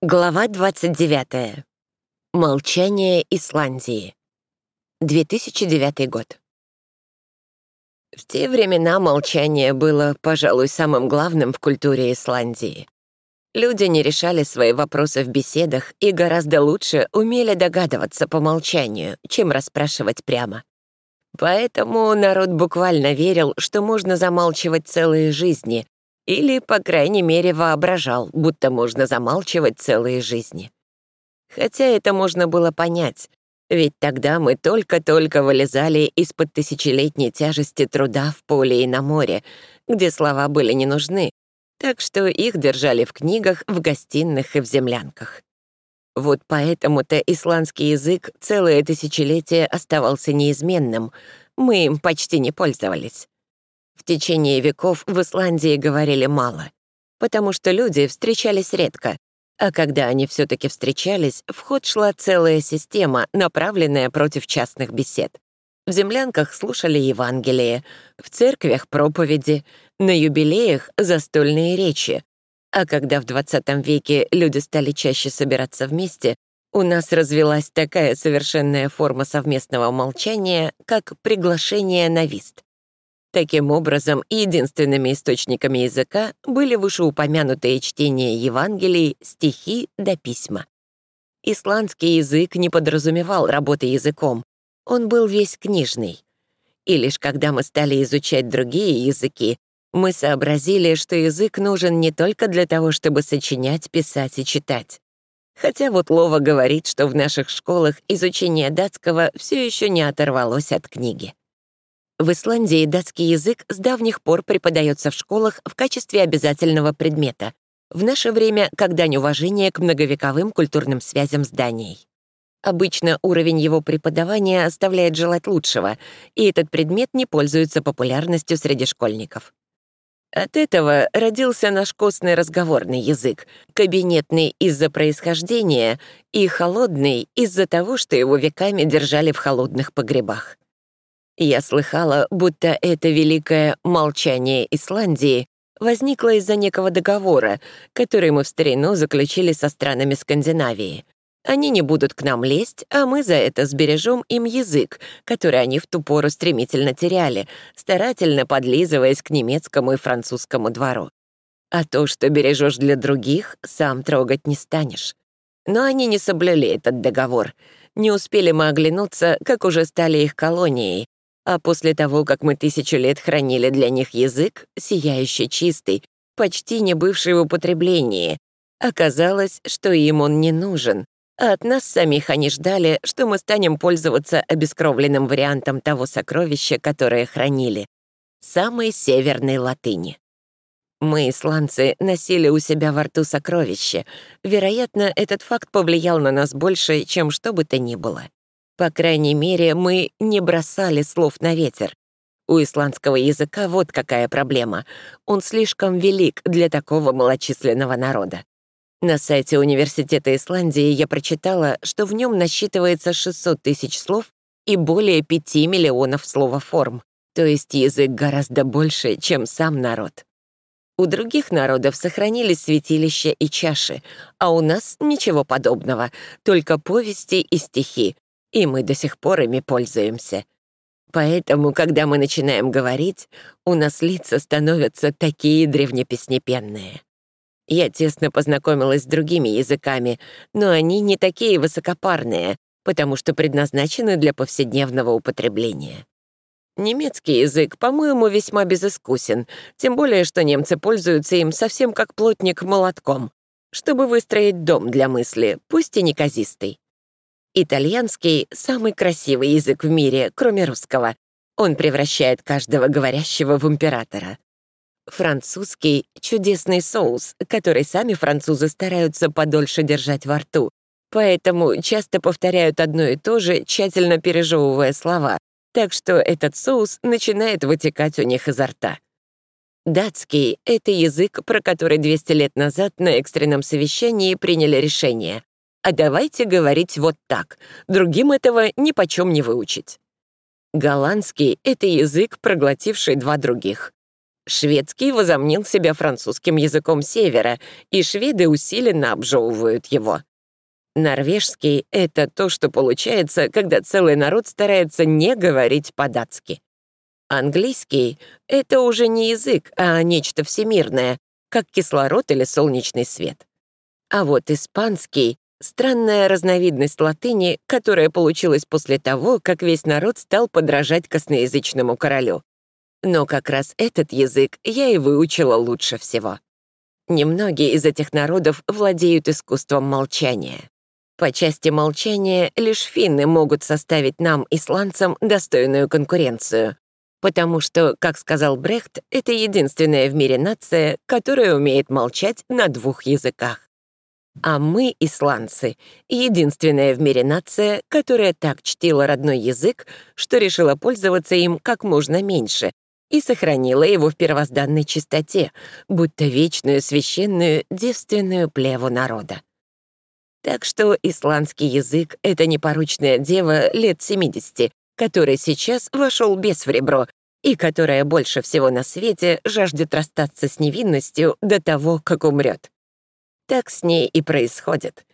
Глава 29. Молчание Исландии. 2009 год. В те времена молчание было, пожалуй, самым главным в культуре Исландии. Люди не решали свои вопросы в беседах и гораздо лучше умели догадываться по молчанию, чем расспрашивать прямо. Поэтому народ буквально верил, что можно замалчивать целые жизни, или, по крайней мере, воображал, будто можно замалчивать целые жизни. Хотя это можно было понять, ведь тогда мы только-только вылезали из-под тысячелетней тяжести труда в поле и на море, где слова были не нужны, так что их держали в книгах, в гостиных и в землянках. Вот поэтому-то исландский язык целое тысячелетие оставался неизменным, мы им почти не пользовались. Течение веков в Исландии говорили мало, потому что люди встречались редко, а когда они все таки встречались, в ход шла целая система, направленная против частных бесед. В землянках слушали Евангелие, в церквях — проповеди, на юбилеях — застольные речи. А когда в 20 веке люди стали чаще собираться вместе, у нас развелась такая совершенная форма совместного молчания, как приглашение на вист. Таким образом, единственными источниками языка были вышеупомянутые чтения Евангелий, стихи да письма. Исландский язык не подразумевал работы языком, он был весь книжный. И лишь когда мы стали изучать другие языки, мы сообразили, что язык нужен не только для того, чтобы сочинять, писать и читать. Хотя вот Лова говорит, что в наших школах изучение датского все еще не оторвалось от книги. В Исландии датский язык с давних пор преподается в школах в качестве обязательного предмета. В наше время как дань уважения к многовековым культурным связям с Данией. Обычно уровень его преподавания оставляет желать лучшего, и этот предмет не пользуется популярностью среди школьников. От этого родился наш костный разговорный язык, кабинетный из-за происхождения и холодный из-за того, что его веками держали в холодных погребах. Я слыхала, будто это великое «молчание Исландии» возникло из-за некого договора, который мы в старину заключили со странами Скандинавии. Они не будут к нам лезть, а мы за это сбережем им язык, который они в ту пору стремительно теряли, старательно подлизываясь к немецкому и французскому двору. А то, что бережешь для других, сам трогать не станешь. Но они не соблюли этот договор. Не успели мы оглянуться, как уже стали их колонией, а после того, как мы тысячу лет хранили для них язык, сияющий чистый, почти не бывший в употреблении, оказалось, что им он не нужен, а от нас самих они ждали, что мы станем пользоваться обескровленным вариантом того сокровища, которое хранили, самой северной латыни. Мы, исландцы, носили у себя во рту сокровище. Вероятно, этот факт повлиял на нас больше, чем что бы то ни было. По крайней мере, мы не бросали слов на ветер. У исландского языка вот какая проблема. Он слишком велик для такого малочисленного народа. На сайте Университета Исландии я прочитала, что в нем насчитывается 600 тысяч слов и более 5 миллионов словоформ, то есть язык гораздо больше, чем сам народ. У других народов сохранились святилища и чаши, а у нас ничего подобного, только повести и стихи, и мы до сих пор ими пользуемся. Поэтому, когда мы начинаем говорить, у нас лица становятся такие древнепеснепенные. Я тесно познакомилась с другими языками, но они не такие высокопарные, потому что предназначены для повседневного употребления. Немецкий язык, по-моему, весьма безыскусен, тем более, что немцы пользуются им совсем как плотник молотком, чтобы выстроить дом для мысли, пусть и неказистый. Итальянский — самый красивый язык в мире, кроме русского. Он превращает каждого говорящего в императора. Французский — чудесный соус, который сами французы стараются подольше держать во рту, поэтому часто повторяют одно и то же, тщательно пережевывая слова, так что этот соус начинает вытекать у них изо рта. Датский — это язык, про который 200 лет назад на экстренном совещании приняли решение а давайте говорить вот так. Другим этого ни почем не выучить. Голландский — это язык, проглотивший два других. Шведский возомнил себя французским языком севера, и шведы усиленно обжевывают его. Норвежский — это то, что получается, когда целый народ старается не говорить по-датски. Английский — это уже не язык, а нечто всемирное, как кислород или солнечный свет. А вот испанский — странная разновидность латыни, которая получилась после того, как весь народ стал подражать косноязычному королю. Но как раз этот язык я и выучила лучше всего. Немногие из этих народов владеют искусством молчания. По части молчания лишь финны могут составить нам, исландцам, достойную конкуренцию. Потому что, как сказал Брехт, это единственная в мире нация, которая умеет молчать на двух языках. А мы, исландцы, единственная в мире нация, которая так чтила родной язык, что решила пользоваться им как можно меньше, и сохранила его в первозданной чистоте, будто вечную священную девственную плеву народа. Так что исландский язык — это непорочная дева лет 70, который сейчас вошел без в ребро и которая больше всего на свете жаждет расстаться с невинностью до того, как умрет. Так с ней и происходит.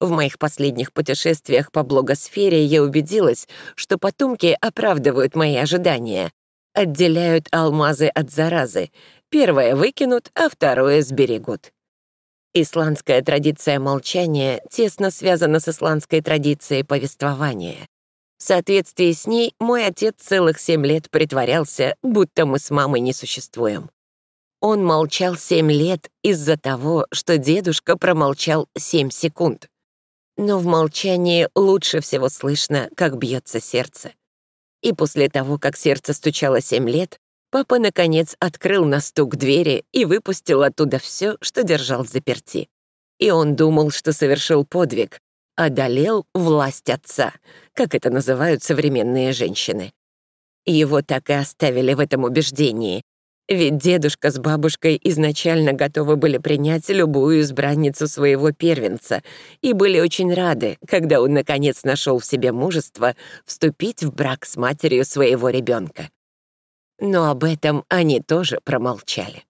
В моих последних путешествиях по блогосфере я убедилась, что потомки оправдывают мои ожидания, отделяют алмазы от заразы. Первое выкинут, а второе сберегут. Исландская традиция молчания тесно связана с исландской традицией повествования. В соответствии с ней мой отец целых семь лет притворялся, будто мы с мамой не существуем. Он молчал семь лет из-за того, что дедушка промолчал семь секунд. Но в молчании лучше всего слышно, как бьется сердце. И после того, как сердце стучало семь лет, папа, наконец, открыл на стук двери и выпустил оттуда все, что держал заперти. И он думал, что совершил подвиг, одолел власть отца, как это называют современные женщины. Его так и оставили в этом убеждении, ведь дедушка с бабушкой изначально готовы были принять любую избранницу своего первенца и были очень рады, когда он наконец нашел в себе мужество вступить в брак с матерью своего ребенка. Но об этом они тоже промолчали.